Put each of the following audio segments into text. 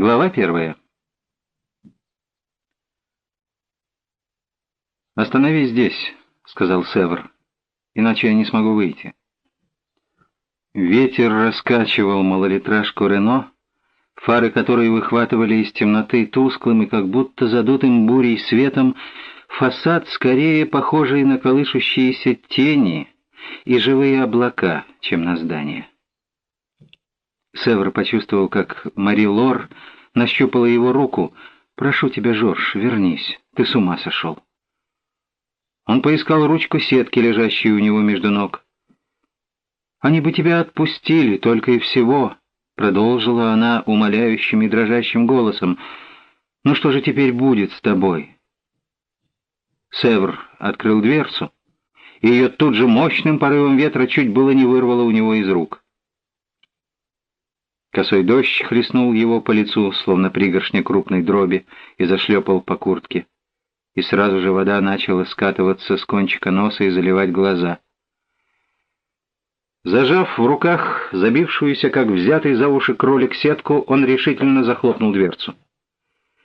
Глава первая. «Остановись здесь», — сказал Север, — «иначе я не смогу выйти». Ветер раскачивал малолитражку Рено, фары которой выхватывали из темноты тусклым и как будто задутым бурей светом фасад, скорее похожий на колышущиеся тени и живые облака, чем на здание. Север почувствовал, как Мари Лор нащупала его руку. «Прошу тебя, Жорж, вернись. Ты с ума сошел». Он поискал ручку сетки, лежащую у него между ног. «Они бы тебя отпустили, только и всего», — продолжила она умоляющим и дрожащим голосом. «Ну что же теперь будет с тобой?» Севр открыл дверцу, и ее тут же мощным порывом ветра чуть было не вырвало у него из рук. Косой дождь хлестнул его по лицу, словно пригоршня крупной дроби, и зашлепал по куртке. И сразу же вода начала скатываться с кончика носа и заливать глаза. Зажав в руках забившуюся, как взятый за уши кролик, сетку, он решительно захлопнул дверцу.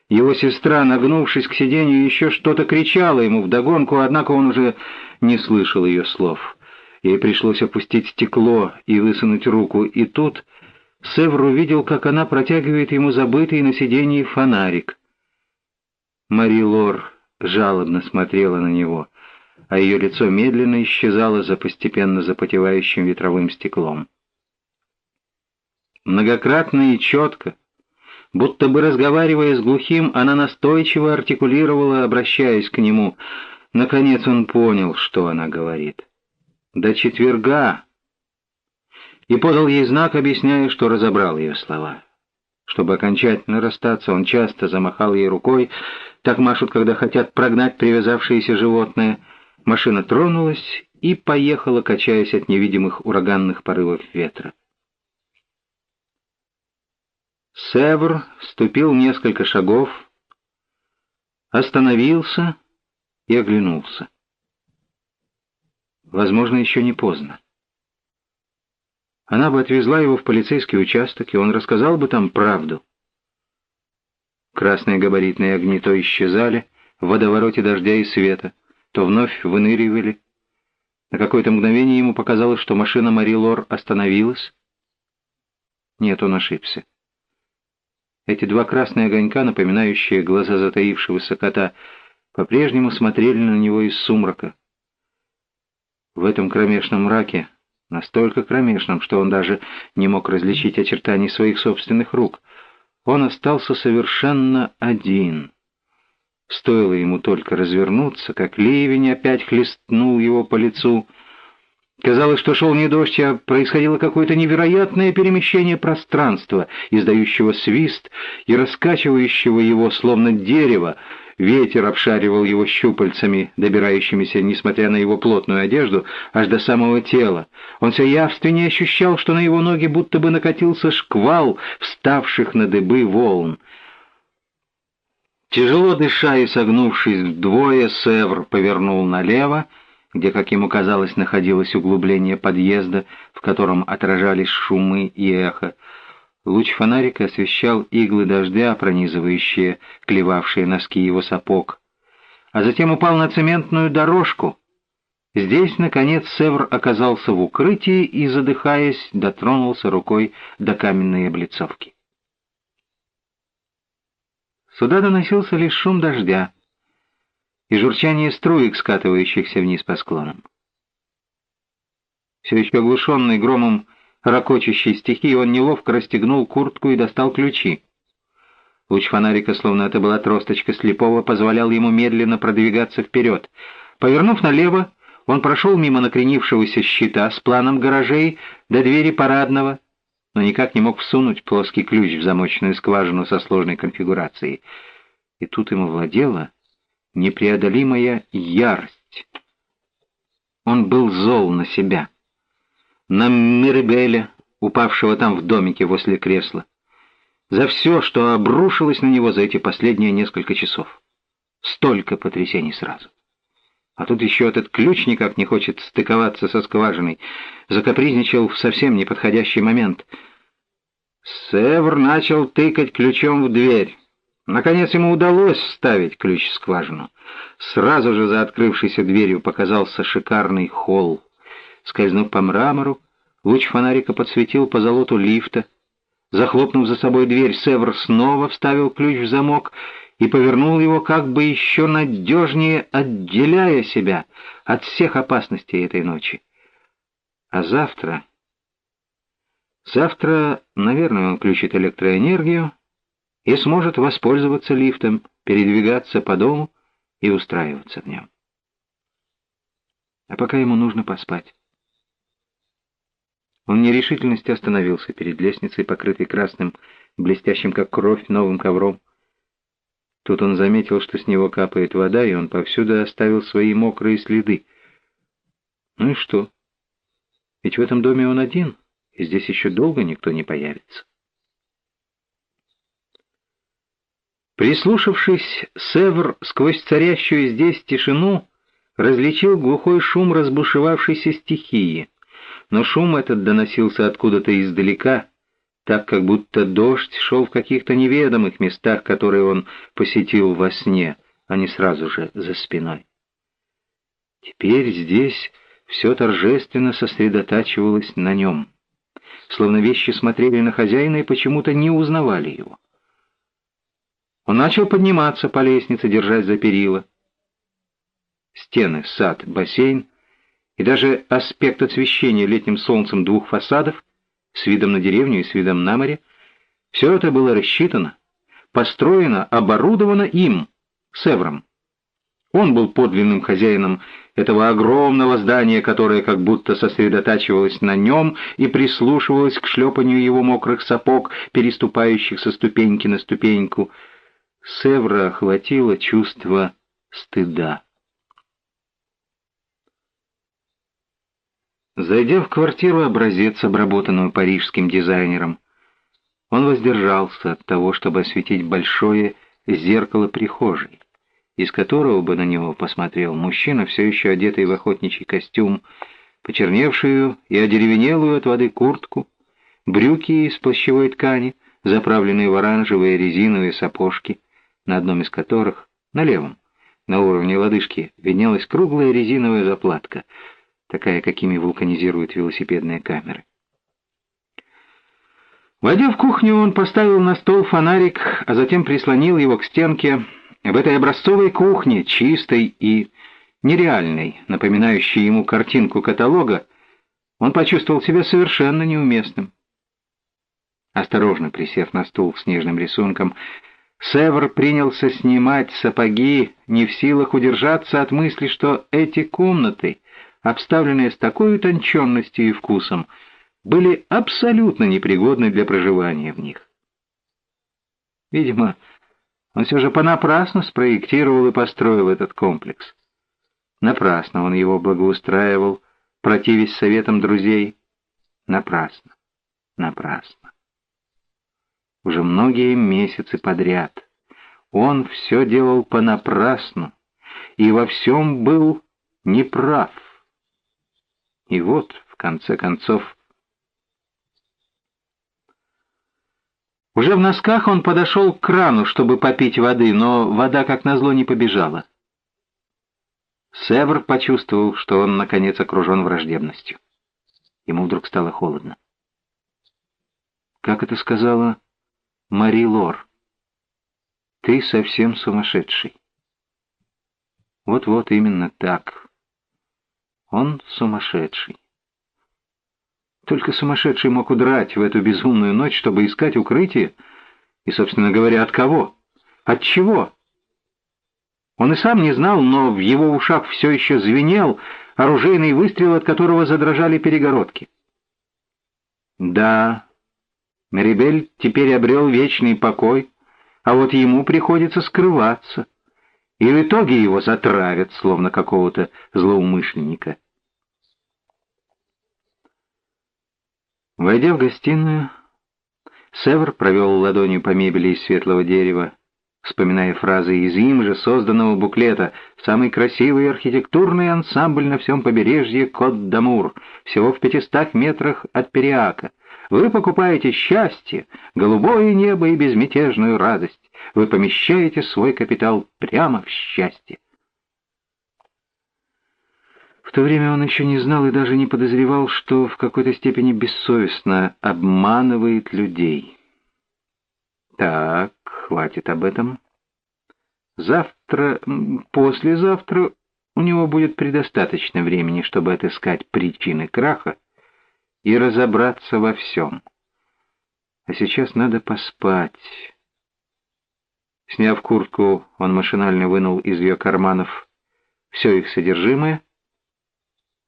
Его сестра, нагнувшись к сиденью, еще что-то кричала ему вдогонку, однако он уже не слышал ее слов. Ей пришлось опустить стекло и высунуть руку, и тут Севр увидел, как она протягивает ему забытый на сиденье фонарик. Мари Лор жалобно смотрела на него, а ее лицо медленно исчезало за постепенно запотевающим ветровым стеклом. Многократно и четко, будто бы разговаривая с глухим, она настойчиво артикулировала, обращаясь к нему. Наконец он понял, что она говорит. «До четверга и подал ей знак, объясняя, что разобрал ее слова. Чтобы окончательно расстаться, он часто замахал ей рукой, так машут, когда хотят прогнать привязавшееся животное. Машина тронулась и поехала, качаясь от невидимых ураганных порывов ветра. Севр ступил несколько шагов, остановился и оглянулся. Возможно, еще не поздно. Она бы отвезла его в полицейский участок, и он рассказал бы там правду. Красные габаритные огни то исчезали в водовороте дождя и света, то вновь выныривали. На какое-то мгновение ему показалось, что машина Мари Лор остановилась. Нет, он ошибся. Эти два красные огонька, напоминающие глаза затаившегося кота, по-прежнему смотрели на него из сумрака. В этом кромешном мраке настолько кромешным, что он даже не мог различить очертаний своих собственных рук. Он остался совершенно один. Стоило ему только развернуться, как ливень опять хлестнул его по лицу. Казалось, что шел не дождь, а происходило какое-то невероятное перемещение пространства, издающего свист и раскачивающего его, словно дерево, Ветер обшаривал его щупальцами, добирающимися, несмотря на его плотную одежду, аж до самого тела. Он все явственнее ощущал, что на его ноги будто бы накатился шквал вставших на дыбы волн. Тяжело дыша и согнувшись вдвое, Севр повернул налево, где, как ему казалось, находилось углубление подъезда, в котором отражались шумы и эхо. Луч фонарика освещал иглы дождя, пронизывающие клевавшие носки его сапог, а затем упал на цементную дорожку. Здесь, наконец, Севр оказался в укрытии и, задыхаясь, дотронулся рукой до каменной облицовки. Сюда доносился лишь шум дождя и журчание струек, скатывающихся вниз по склонам. Все еще оглушенный громом ракочущей стихии, он неловко расстегнул куртку и достал ключи. Луч фонарика, словно это была тросточка слепого, позволял ему медленно продвигаться вперед. Повернув налево, он прошел мимо накренившегося щита с планом гаражей до двери парадного, но никак не мог всунуть плоский ключ в замочную скважину со сложной конфигурацией. И тут ему владела непреодолимая ярость. Он был зол на себя на Миребеля, упавшего там в домике возле кресла, за все, что обрушилось на него за эти последние несколько часов. Столько потрясений сразу. А тут еще этот ключ никак не хочет стыковаться со скважиной, закапризничал в совсем неподходящий момент. Севр начал тыкать ключом в дверь. Наконец ему удалось вставить ключ в скважину. Сразу же за открывшейся дверью показался шикарный холл. Скользнув по мрамору, луч фонарика подсветил по золоту лифта. Захлопнув за собой дверь, Севр снова вставил ключ в замок и повернул его как бы еще надежнее, отделяя себя от всех опасностей этой ночи. А завтра... Завтра, наверное, он включит электроэнергию и сможет воспользоваться лифтом, передвигаться по дому и устраиваться в нем. А пока ему нужно поспать. Он нерешительности остановился перед лестницей, покрытой красным, блестящим как кровь, новым ковром. Тут он заметил, что с него капает вода, и он повсюду оставил свои мокрые следы. Ну и что? Ведь в этом доме он один, и здесь еще долго никто не появится. Прислушавшись, Севр сквозь царящую здесь тишину различил глухой шум разбушевавшейся стихии. Но шум этот доносился откуда-то издалека, так как будто дождь шел в каких-то неведомых местах, которые он посетил во сне, а не сразу же за спиной. Теперь здесь все торжественно сосредотачивалось на нем. Словно вещи смотрели на хозяина и почему-то не узнавали его. Он начал подниматься по лестнице, держась за перила. Стены, сад, бассейн и даже аспект освещения летним солнцем двух фасадов с видом на деревню и с видом на море, все это было рассчитано, построено, оборудовано им, Севром. Он был подлинным хозяином этого огромного здания, которое как будто сосредотачивалось на нем и прислушивалось к шлепанию его мокрых сапог, переступающих со ступеньки на ступеньку. Севра охватило чувство стыда. Зайдя в квартиру образец, обработанную парижским дизайнером, он воздержался от того, чтобы осветить большое зеркало прихожей, из которого бы на него посмотрел мужчина, все еще одетый в охотничий костюм, почерневшую и одеревенелую от воды куртку, брюки из плащевой ткани, заправленные в оранжевые резиновые сапожки, на одном из которых, на левом, на уровне лодыжки, виднелась круглая резиновая заплатка — такая, какими вулканизируют велосипедные камеры. Войдя в кухню, он поставил на стол фонарик, а затем прислонил его к стенке. В этой образцовой кухне, чистой и нереальной, напоминающей ему картинку каталога, он почувствовал себя совершенно неуместным. Осторожно присев на стул с нежным рисунком, Север принялся снимать сапоги, не в силах удержаться от мысли, что эти комнаты обставленные с такой утонченностью и вкусом, были абсолютно непригодны для проживания в них. Видимо, он все же понапрасну спроектировал и построил этот комплекс. Напрасно он его благоустраивал, противясь советам друзей. Напрасно, напрасно. Уже многие месяцы подряд он все делал понапрасну и во всем был неправ. И вот, в конце концов... Уже в носках он подошел к крану, чтобы попить воды, но вода, как назло, не побежала. Севр почувствовал, что он, наконец, окружен враждебностью. Ему вдруг стало холодно. «Как это сказала Мари Лор? Ты совсем сумасшедший». Вот-вот именно так. Он сумасшедший. Только сумасшедший мог удрать в эту безумную ночь, чтобы искать укрытие. И, собственно говоря, от кого? От чего? Он и сам не знал, но в его ушах все еще звенел оружейный выстрел, от которого задрожали перегородки. Да, Мерибель теперь обрел вечный покой, а вот ему приходится скрываться, и в итоге его затравят, словно какого-то злоумышленника. Войдя в гостиную, Север провел ладонью по мебели из светлого дерева, вспоминая фразы из им же созданного буклета «Самый красивый архитектурный ансамбль на всем побережье Кот-Дамур, всего в пятистах метрах от Периака. Вы покупаете счастье, голубое небо и безмятежную радость. Вы помещаете свой капитал прямо в счастье. В то время он еще не знал и даже не подозревал, что в какой-то степени бессовестно обманывает людей. Так, хватит об этом. Завтра, послезавтра у него будет предостаточно времени, чтобы отыскать причины краха и разобраться во всем. А сейчас надо поспать. Сняв куртку, он машинально вынул из ее карманов все их содержимое.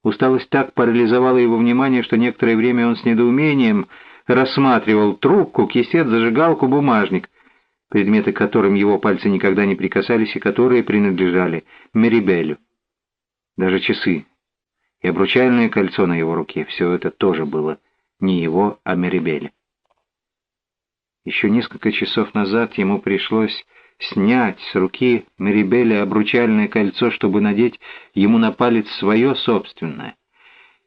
Усталость так парализовала его внимание, что некоторое время он с недоумением рассматривал трубку, кисет, зажигалку, бумажник, предметы которым его пальцы никогда не прикасались и которые принадлежали Мерибелю. Даже часы и обручальное кольцо на его руке — все это тоже было не его, а Мерибеля. Еще несколько часов назад ему пришлось снять с руки Мерибеля обручальное кольцо, чтобы надеть ему на палец свое собственное.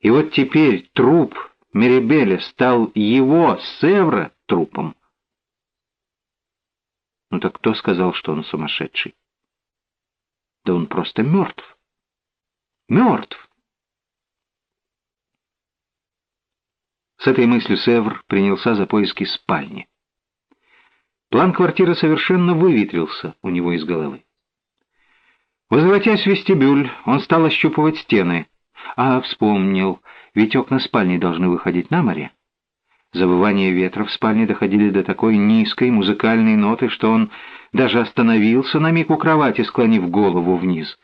И вот теперь труп Мерибеля стал его, Севра, трупом. Ну так кто сказал, что он сумасшедший? Да он просто мертв. Мертв. С этой мыслью Севр принялся за поиски спальни. План квартиры совершенно выветрился у него из головы. Возвратясь в вестибюль, он стал ощупывать стены. А, вспомнил, ведь окна спальни должны выходить на море. Завывания ветра в спальне доходили до такой низкой музыкальной ноты, что он даже остановился на миг у кровати, склонив голову вниз.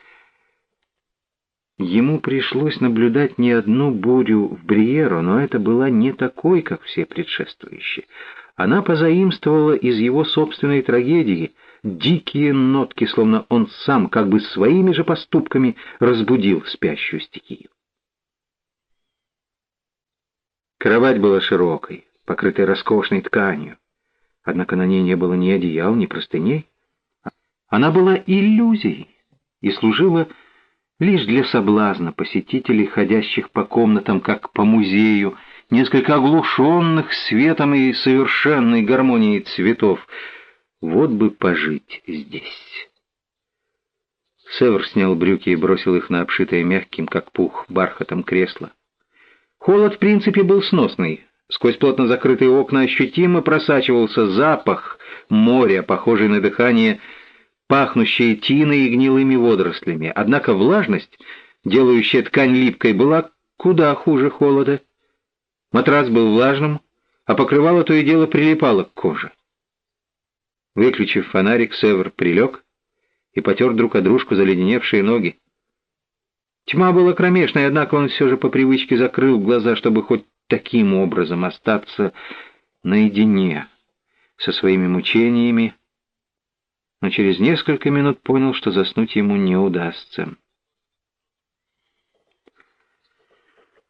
Ему пришлось наблюдать не одну бурю в Бриеро, но это была не такой, как все предшествующие. Она позаимствовала из его собственной трагедии дикие нотки, словно он сам как бы своими же поступками разбудил спящую стихию. Кровать была широкой, покрытой роскошной тканью, однако на ней не было ни одеял, ни простыней. Она была иллюзией и служила лишь для соблазна посетителей, ходящих по комнатам, как по музею, несколько оглушенных светом и совершенной гармонией цветов. Вот бы пожить здесь. Север снял брюки и бросил их на обшитое мягким, как пух, бархатом кресло. Холод, в принципе, был сносный. Сквозь плотно закрытые окна ощутимо просачивался запах моря, похожий на дыхание, пахнущее тиной и гнилыми водорослями. Однако влажность, делающая ткань липкой, была куда хуже холода. Матрас был влажным, а покрывало то и дело прилипало к коже. Выключив фонарик, Север прилег и потер друг о дружку заледеневшие ноги. Тьма была кромешной, однако он все же по привычке закрыл глаза, чтобы хоть таким образом остаться наедине со своими мучениями, но через несколько минут понял, что заснуть ему не удастся.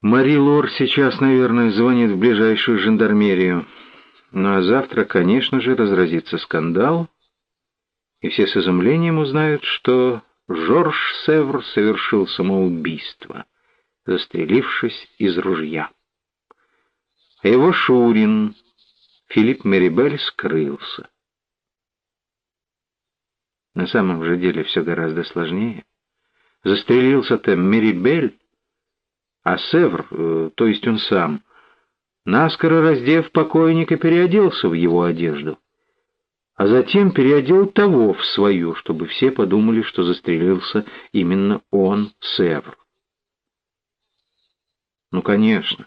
Мари Лор сейчас, наверное, звонит в ближайшую жандармерию. Ну а завтра, конечно же, разразится скандал, и все с изумлением узнают, что Жорж Севр совершил самоубийство, застрелившись из ружья. А его Шурин, Филипп Мерибель, скрылся. На самом же деле все гораздо сложнее. Застрелился-то Мерибель, а Севр, э, то есть он сам, наскоро раздев покойника, переоделся в его одежду, а затем переодел того в свою, чтобы все подумали, что застрелился именно он, Севр. Ну, конечно.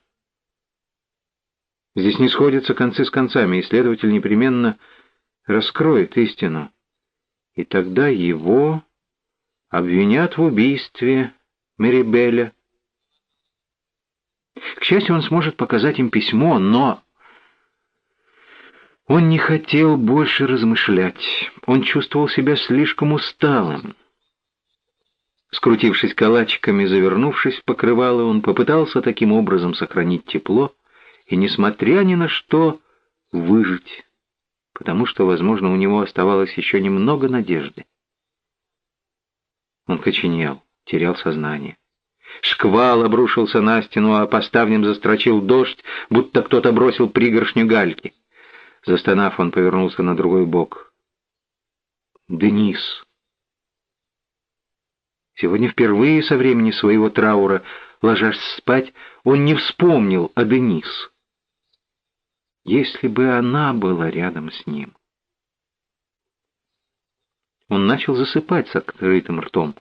Здесь не сходятся концы с концами, и следователь непременно раскроет истину. И тогда его обвинят в убийстве Мерибеля, к счастью, он сможет показать им письмо, но... Он не хотел больше размышлять. Он чувствовал себя слишком усталым. Скрутившись калачиками, завернувшись в покрывало, он попытался таким образом сохранить тепло и, несмотря ни на что, выжить, потому что, возможно, у него оставалось еще немного надежды. Он коченел, терял сознание. Шквал обрушился на стену, а по ставням застрочил дождь, будто кто-то бросил пригоршню гальки. Застонав, он повернулся на другой бок. Денис. Сегодня впервые со времени своего траура, ложась спать, он не вспомнил о Денис. Если бы она была рядом с ним. Он начал засыпать с открытым ртом,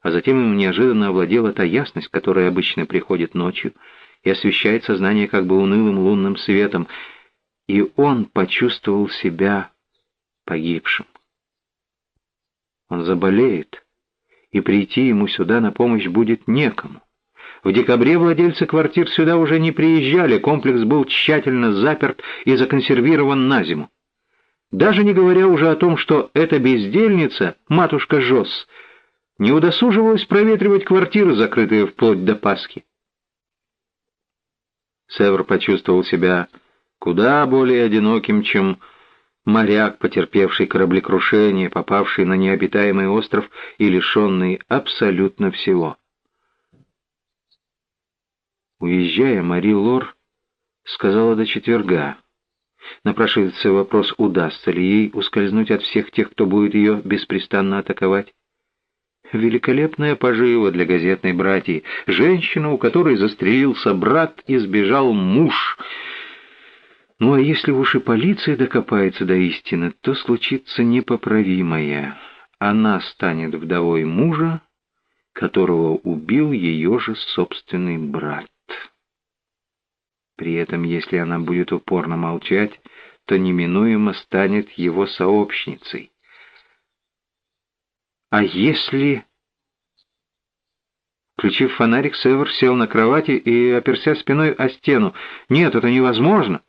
а затем ему неожиданно овладела та ясность, которая обычно приходит ночью и освещает сознание как бы унылым лунным светом, и он почувствовал себя погибшим. Он заболеет, и прийти ему сюда на помощь будет некому. В декабре владельцы квартир сюда уже не приезжали, комплекс был тщательно заперт и законсервирован на зиму. Даже не говоря уже о том, что эта бездельница, матушка Жос, не удосуживалась проветривать квартиры, закрытые вплоть до Пасхи. Север почувствовал себя куда более одиноким, чем моряк, потерпевший кораблекрушение, попавший на необитаемый остров и лишенный абсолютно всего. Уезжая, Мари Лор сказала до четверга. Напрашивается вопрос, удастся ли ей ускользнуть от всех тех, кто будет ее беспрестанно атаковать. Великолепная пожива для газетной братьи. Женщина, у которой застрелился брат и сбежал муж. Ну а если уж и полиция докопается до истины, то случится непоправимое. Она станет вдовой мужа, которого убил ее же собственный брат. При этом, если она будет упорно молчать, то неминуемо станет его сообщницей. А если... Включив фонарик, Север сел на кровати и оперся спиной о стену. Нет, это невозможно.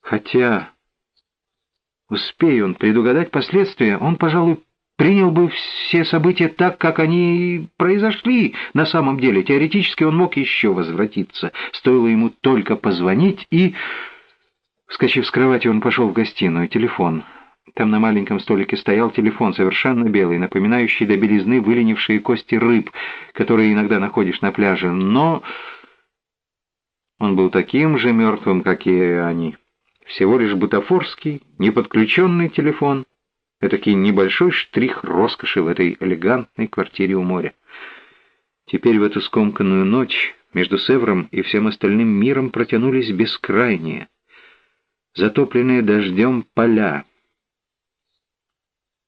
Хотя... Успею он предугадать последствия, он, пожалуй, принял бы все события так, как они произошли. На самом деле, теоретически он мог еще возвратиться. Стоило ему только позвонить и... Вскочив с кровати, он пошел в гостиную. Телефон. Там на маленьком столике стоял телефон, совершенно белый, напоминающий до белизны выленившие кости рыб, которые иногда находишь на пляже. Но он был таким же мертвым, как и они. Всего лишь бутафорский, неподключенный телефон — Этакий небольшой штрих роскоши в этой элегантной квартире у моря. Теперь в эту скомканную ночь между Севром и всем остальным миром протянулись бескрайние, затопленные дождем поля.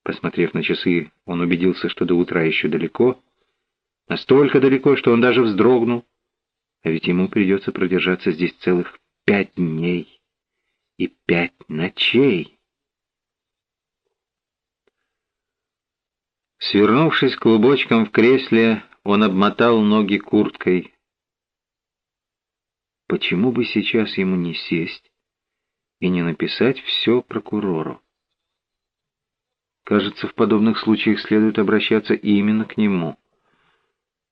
Посмотрев на часы, он убедился, что до утра еще далеко, настолько далеко, что он даже вздрогнул, а ведь ему придется продержаться здесь целых пять дней и пять ночей. Свернувшись клубочком в кресле, он обмотал ноги курткой. Почему бы сейчас ему не сесть и не написать все прокурору? Кажется, в подобных случаях следует обращаться именно к нему.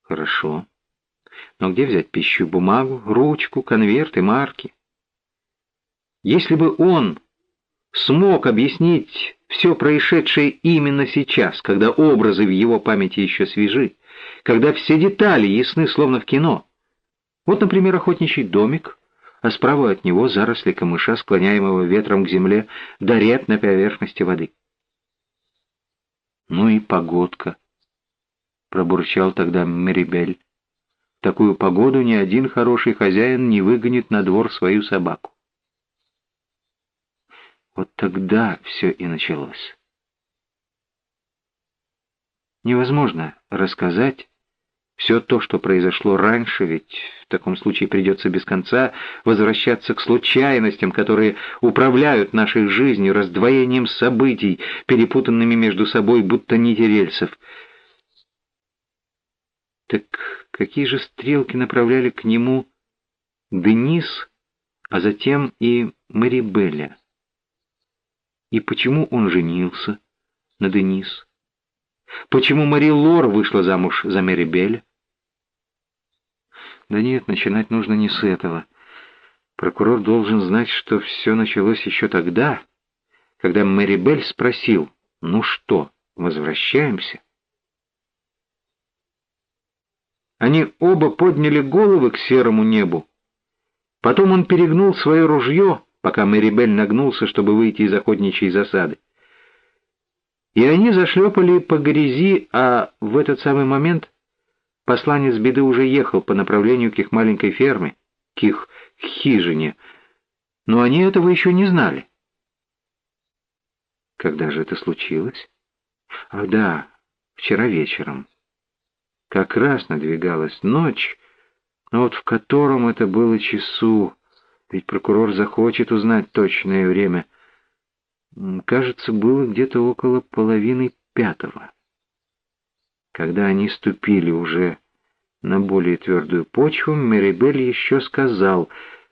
Хорошо. Но где взять пищу, бумагу, ручку, конверты, марки? Если бы он смог объяснить все происшедшее именно сейчас, когда образы в его памяти еще свежи, когда все детали ясны, словно в кино. Вот, например, охотничий домик, а справа от него заросли камыша, склоняемого ветром к земле, да рябь на поверхности воды. «Ну и погодка», — пробурчал тогда Мерибель. «В такую погоду ни один хороший хозяин не выгонит на двор свою собаку». Вот тогда все и началось. Невозможно рассказать все то, что произошло раньше, ведь в таком случае придется без конца возвращаться к случайностям, которые управляют нашей жизнью, раздвоением событий, перепутанными между собой, будто нити рельсов. Так какие же стрелки направляли к нему Денис, а затем и Марибеля? И почему он женился на Денис? Почему Мари Лор вышла замуж за Мэри Белль? Да нет, начинать нужно не с этого. Прокурор должен знать, что все началось еще тогда, когда Мэри Белль спросил, ну что, возвращаемся? Они оба подняли головы к серому небу. Потом он перегнул свое ружье, пока Мэрибель нагнулся, чтобы выйти из охотничьей засады. И они зашлепали по грязи, а в этот самый момент посланец беды уже ехал по направлению к их маленькой ферме, к их хижине, но они этого еще не знали. Когда же это случилось? Ах да, вчера вечером. Как раз надвигалась ночь, но вот в котором это было часу, ведь прокурор захочет узнать точное время. Кажется, было где-то около половины пятого. Когда они ступили уже на более твердую почву, Мерибель еще сказал,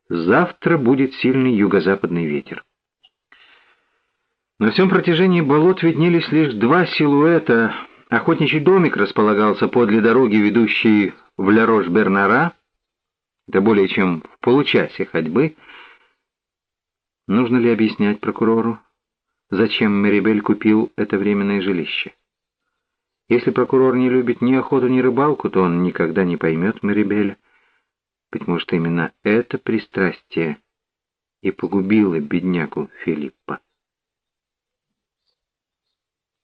«Завтра будет сильный юго-западный ветер». На всем протяжении болот виднелись лишь два силуэта. Охотничий домик располагался подле дороги, ведущей в Ля-Рош-Бернара. Это более чем в получасе ходьбы. Нужно ли объяснять прокурору, зачем Мерибель купил это временное жилище? Если прокурор не любит ни охоту, ни рыбалку, то он никогда не поймет Мерибеля. Быть может, именно это пристрастие и погубило беднягу Филиппа.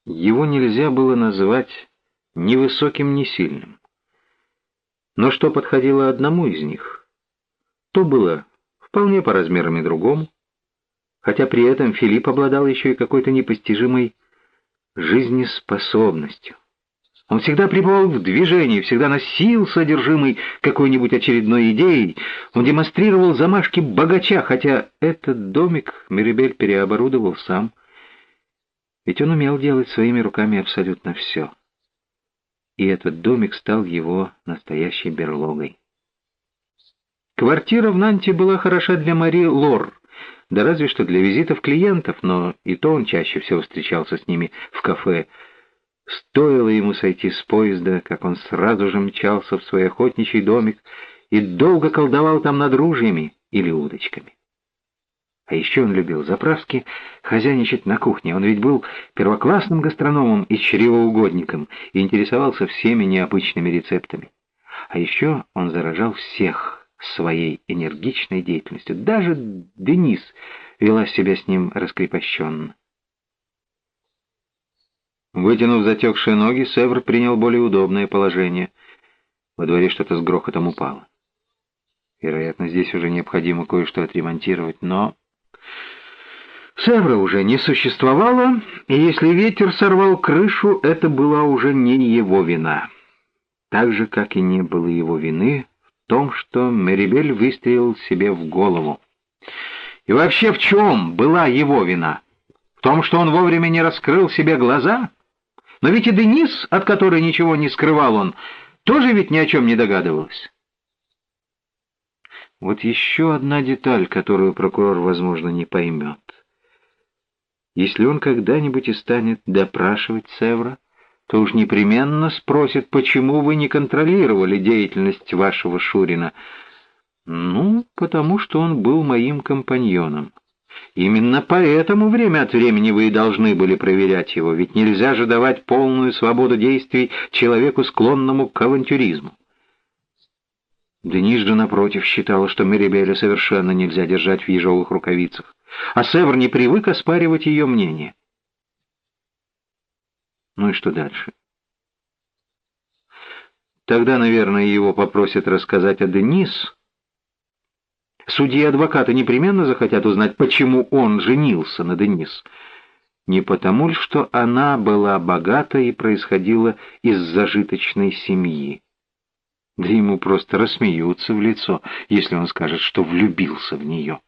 Его нельзя было назвать ни высоким, ни сильным. Но что подходило одному из них, то было вполне по размерам и другому, хотя при этом Филипп обладал еще и какой-то непостижимой жизнеспособностью. Он всегда пребывал в движении, всегда носил содержимый какой-нибудь очередной идеей. Он демонстрировал замашки богача, хотя этот домик Мерибель переоборудовал сам – ведь он умел делать своими руками абсолютно все. И этот домик стал его настоящей берлогой. Квартира в Нанте была хороша для Мари Лор, да разве что для визитов клиентов, но и то он чаще всего встречался с ними в кафе. Стоило ему сойти с поезда, как он сразу же мчался в свой охотничий домик и долго колдовал там над ружьями или удочками. А еще он любил заправски хозяйничать на кухне. Он ведь был первоклассным гастрономом и чревоугодником и интересовался всеми необычными рецептами. А еще он заражал всех своей энергичной деятельностью. Даже Денис вела себя с ним раскрепощенно. Вытянув затекшие ноги, Севр принял более удобное положение. Во дворе что-то с грохотом упало. Вероятно, здесь уже необходимо кое-что отремонтировать, но... Севра уже не существовало, и если ветер сорвал крышу, это была уже не его вина. Так же, как и не было его вины в том, что Мерибель выстрелил себе в голову. И вообще в чем была его вина? В том, что он вовремя не раскрыл себе глаза? Но ведь и Денис, от которой ничего не скрывал он, тоже ведь ни о чем не догадывалась. Вот еще одна деталь, которую прокурор, возможно, не поймет. Если он когда-нибудь и станет допрашивать Севра, то уж непременно спросит, почему вы не контролировали деятельность вашего Шурина. Ну, потому что он был моим компаньоном. Именно поэтому время от времени вы и должны были проверять его, ведь нельзя же давать полную свободу действий человеку, склонному к авантюризму. Денис же, напротив, считала, что Мерибеля совершенно нельзя держать в ежовых рукавицах, а Севр не привык оспаривать ее мнение. Ну и что дальше? Тогда, наверное, его попросят рассказать о Денис. Судьи и адвокаты непременно захотят узнать, почему он женился на Денис. Не потому ли, что она была богата и происходила из зажиточной семьи. Да ему просто рассмеются в лицо, если он скажет, что влюбился в нее.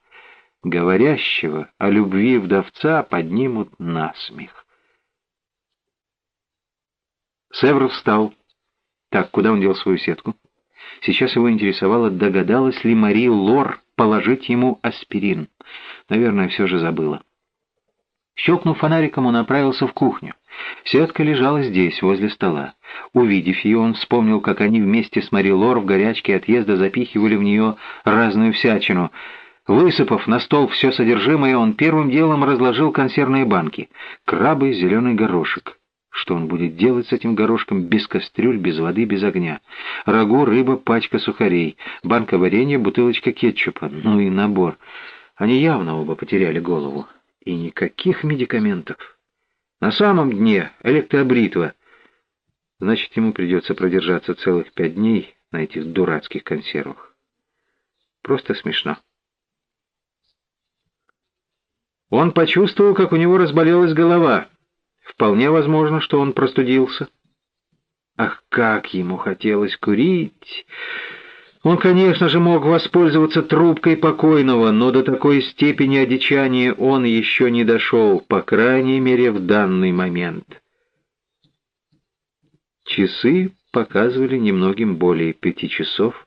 Говорящего о любви вдовца поднимут на смех. Севр встал. Так, куда он дел свою сетку? Сейчас его интересовало, догадалась ли Мари Лор положить ему аспирин. Наверное, все же забыла. Щелкнув фонариком, он направился в кухню. Сетка лежала здесь, возле стола. Увидев ее, он вспомнил, как они вместе с Мари Лор в горячке отъезда запихивали в нее разную всячину. Высыпав на стол все содержимое, он первым делом разложил консервные банки, крабы, зеленый горошек. Что он будет делать с этим горошком без кастрюль, без воды, без огня? Рагу, рыба, пачка сухарей, банка варенья, бутылочка кетчупа. Ну и набор. Они явно оба потеряли голову. И никаких медикаментов. На самом дне электробритва. Значит, ему придется продержаться целых пять дней на этих дурацких консервах. Просто смешно. Он почувствовал, как у него разболелась голова. Вполне возможно, что он простудился. Ах, как ему хотелось курить! Он, конечно же, мог воспользоваться трубкой покойного, но до такой степени одичания он еще не дошел, по крайней мере, в данный момент. Часы показывали немногим более пяти часов,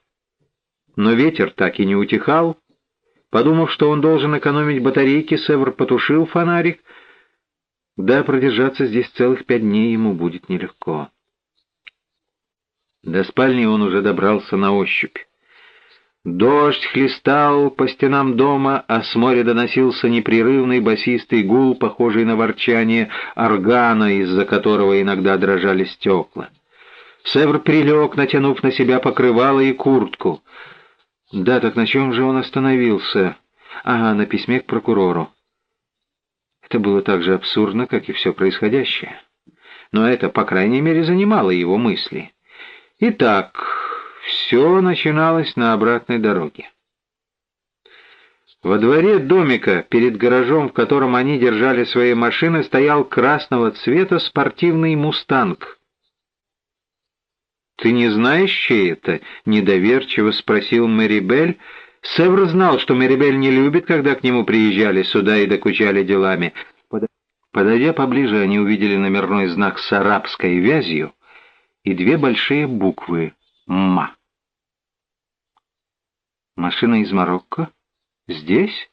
но ветер так и не утихал. Подумав, что он должен экономить батарейки, Север потушил фонарик. Да, продержаться здесь целых пять дней ему будет нелегко. До спальни он уже добрался на ощупь. Дождь хлестал по стенам дома, а с моря доносился непрерывный басистый гул, похожий на ворчание органа, из-за которого иногда дрожали стекла. Севр прилег, натянув на себя покрывало и куртку. Да, так на чем же он остановился? Ага, на письме к прокурору. Это было так же абсурдно, как и все происходящее. Но это, по крайней мере, занимало его мысли. Итак, все начиналось на обратной дороге. Во дворе домика, перед гаражом, в котором они держали свои машины, стоял красного цвета спортивный «Мустанг». «Ты не знаешь, чей это?» — недоверчиво спросил Мэри Белль. Севр знал, что Мэри Белль не любит, когда к нему приезжали сюда и докучали делами. Подойдя поближе, они увидели номерной знак с арабской вязью и две большие буквы «МА». Машина из Марокко? Здесь?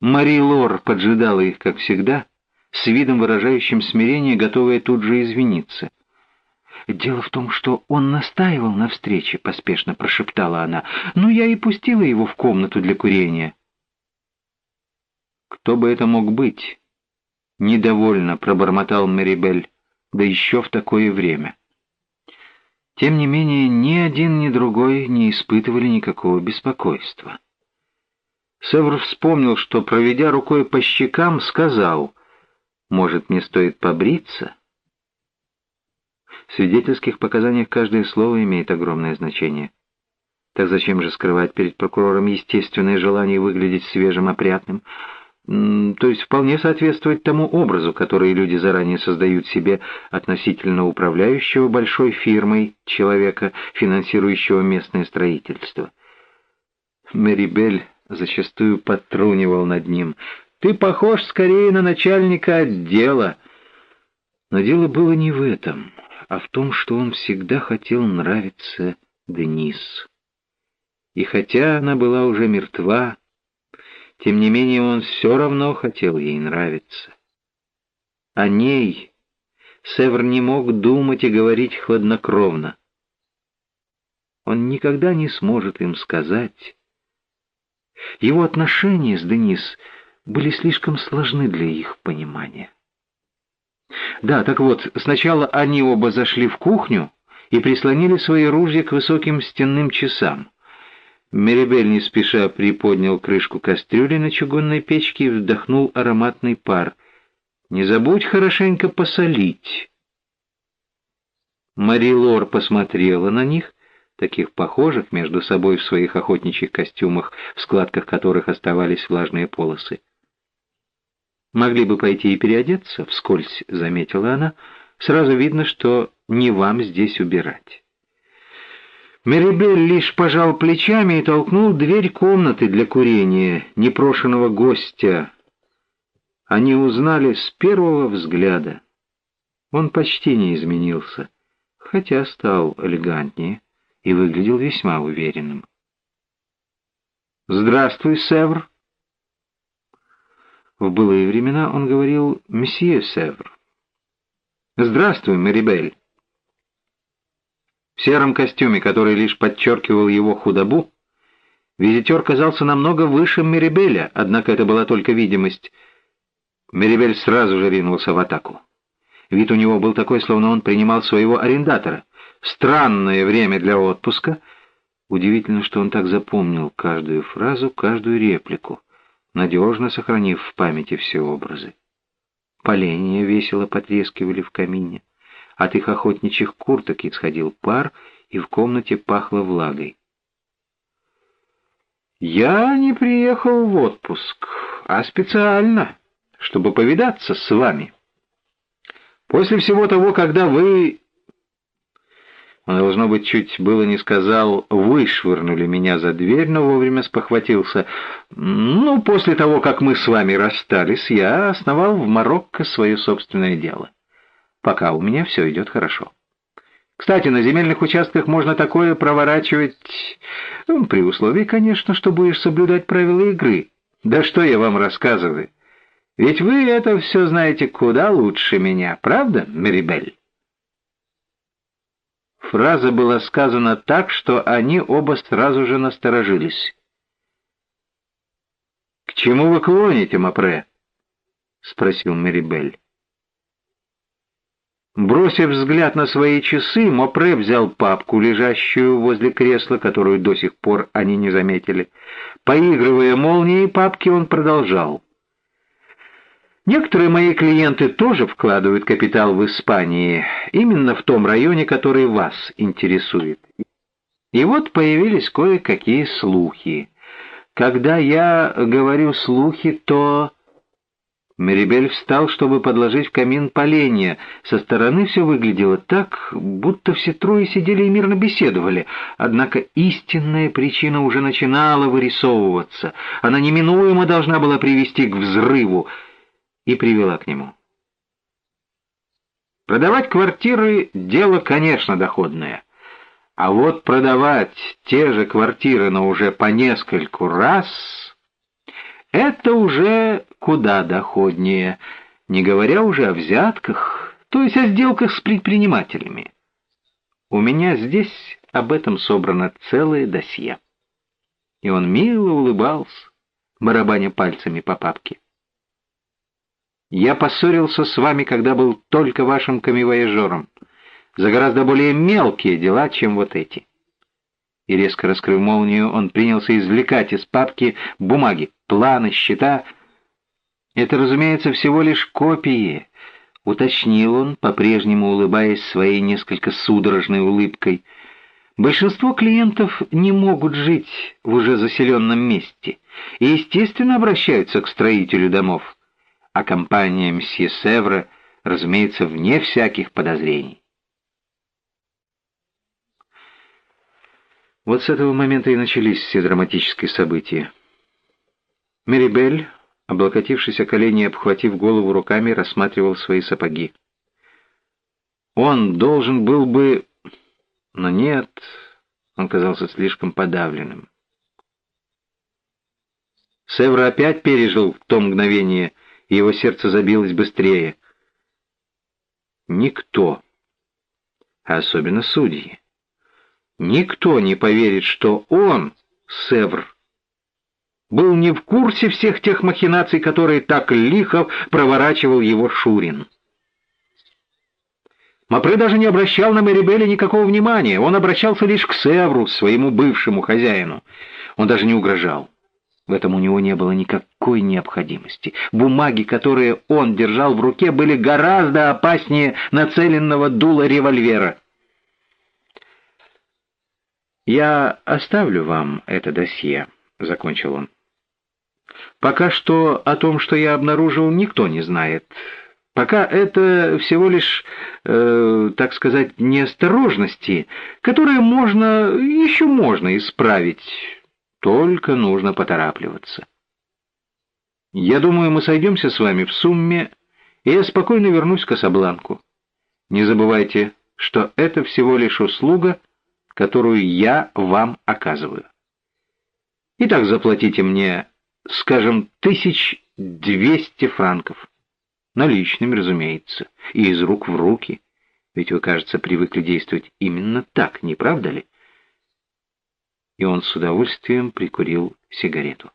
Мари Лор поджидала их, как всегда, с видом выражающим смирение, готовая тут же извиниться. «Дело в том, что он настаивал на встрече», — поспешно прошептала она. «Ну, я и пустила его в комнату для курения». «Кто бы это мог быть?» — недовольно пробормотал Мэрибель, да еще в такое время. Тем не менее, ни один, ни другой не испытывали никакого беспокойства. Севр вспомнил, что, проведя рукой по щекам, сказал, «Может, мне стоит побриться?» В свидетельских показаниях каждое слово имеет огромное значение. Так зачем же скрывать перед прокурором естественное желание выглядеть свежим, опрятным, то есть вполне соответствовать тому образу, который люди заранее создают себе относительно управляющего большой фирмой человека, финансирующего местное строительство. Мэри Белль зачастую подтрунивал над ним. «Ты похож скорее на начальника отдела». Но дело было не в этом, а в том, что он всегда хотел нравиться Денис. И хотя она была уже мертва, тем не менее, он все равно хотел ей нравиться. О ней Север не мог думать и говорить хладнокровно. Он никогда не сможет им сказать. Его отношения с Денис были слишком сложны для их понимания. Да, так вот, сначала они оба зашли в кухню и прислонили свои ружья к высоким стенным часам. Мерибель не спеша приподнял крышку кастрюли на чугунной печке и вдохнул ароматный пар. «Не забудь хорошенько посолить». Мари Лор посмотрела на них, таких похожих между собой в своих охотничьих костюмах, в складках которых оставались влажные полосы. «Могли бы пойти и переодеться», — вскользь заметила она. «Сразу видно, что не вам здесь убирать». Мерибель лишь пожал плечами и толкнул дверь комнаты для курения непрошенного гостя. Они узнали с первого взгляда. Он почти не изменился, хотя стал элегантнее и выглядел весьма уверенным. «Здравствуй, Севр!» В былые времена он говорил «Месье Севр». «Здравствуй, Мерибель!» В сером костюме, который лишь подчеркивал его худобу, визитер казался намного выше Мерибеля, однако это была только видимость. Мерибель сразу же ринулся в атаку. Вид у него был такой, словно он принимал своего арендатора. Странное время для отпуска. Удивительно, что он так запомнил каждую фразу, каждую реплику, надежно сохранив в памяти все образы. Поленья весело потрескивали в камине. От их охотничьих курток исходил пар, и в комнате пахло влагой. «Я не приехал в отпуск, а специально, чтобы повидаться с вами. После всего того, когда вы...» Он, должно быть, чуть было не сказал «вышвырнули меня за дверь», но вовремя спохватился. «Ну, после того, как мы с вами расстались, я основал в Марокко свое собственное дело. Пока у меня все идет хорошо». Кстати, на земельных участках можно такое проворачивать, ну, при условии, конечно, что будешь соблюдать правила игры. Да что я вам рассказываю? Ведь вы это все знаете куда лучше меня, правда, Мерибель? Фраза была сказана так, что они оба сразу же насторожились. «К чему вы клоните, Мапре?» — спросил Мерибель. Бросив взгляд на свои часы, Мопре взял папку, лежащую возле кресла, которую до сих пор они не заметили. Поигрывая молнией папки, он продолжал. Некоторые мои клиенты тоже вкладывают капитал в Испании, именно в том районе, который вас интересует. И вот появились кое-какие слухи. Когда я говорю «слухи», то Мерибель встал, чтобы подложить в камин поленья. Со стороны все выглядело так, будто все трое сидели и мирно беседовали. Однако истинная причина уже начинала вырисовываться. Она неминуемо должна была привести к взрыву. И привела к нему. Продавать квартиры — дело, конечно, доходное. А вот продавать те же квартиры, но уже по нескольку раз это уже куда доходнее, не говоря уже о взятках, то есть о сделках с предпринимателями. У меня здесь об этом собрано целое досье. И он мило улыбался, барабаня пальцами по папке. Я поссорился с вами, когда был только вашим камевояжером, за гораздо более мелкие дела, чем вот эти и, резко раскрыв молнию, он принялся извлекать из папки бумаги, планы, счета. «Это, разумеется, всего лишь копии», — уточнил он, по-прежнему улыбаясь своей несколько судорожной улыбкой. «Большинство клиентов не могут жить в уже заселенном месте и, естественно, обращаются к строителю домов, а компания «Мсье Севра», разумеется, вне всяких подозрений. Вот с этого момента и начались все драматические события. Мерибель, облокотившись о колени и обхватив голову руками, рассматривал свои сапоги. Он должен был бы... Но нет, он казался слишком подавленным. Севра опять пережил то мгновение, и его сердце забилось быстрее. Никто, а особенно судьи, Никто не поверит, что он, Севр, был не в курсе всех тех махинаций, которые так лихо проворачивал его Шурин. Мапре даже не обращал на Мерибеля никакого внимания, он обращался лишь к Севру, своему бывшему хозяину. Он даже не угрожал. В этом у него не было никакой необходимости. Бумаги, которые он держал в руке, были гораздо опаснее нацеленного дула револьвера. «Я оставлю вам это досье», — закончил он. «Пока что о том, что я обнаружил, никто не знает. Пока это всего лишь, э, так сказать, неосторожности, которые можно, еще можно исправить, только нужно поторапливаться. Я думаю, мы сойдемся с вами в сумме, и я спокойно вернусь к Касабланку. Не забывайте, что это всего лишь услуга, которую я вам оказываю. Итак, заплатите мне, скажем, тысяч двести франков. Наличными, разумеется, и из рук в руки. Ведь вы, кажется, привыкли действовать именно так, не правда ли? И он с удовольствием прикурил сигарету.